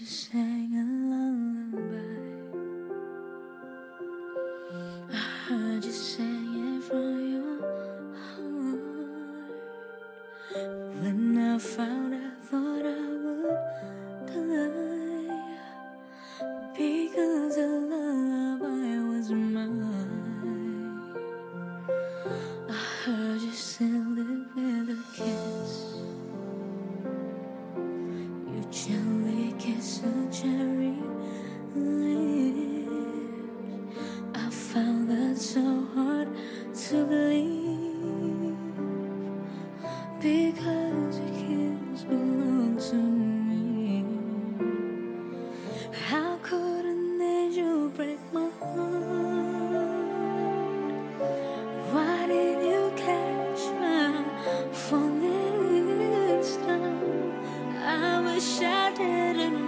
you sang a lullaby. I heard you sang it from your heart. When I found, I thought I would die because the lullaby was mine. I heard you sealed it with a kiss. You gently kiss her cherry lips. I found that so hard to believe because your kiss belonged to me. How could an angel break my heart? Why did you catch me falling this time? I wish I didn't.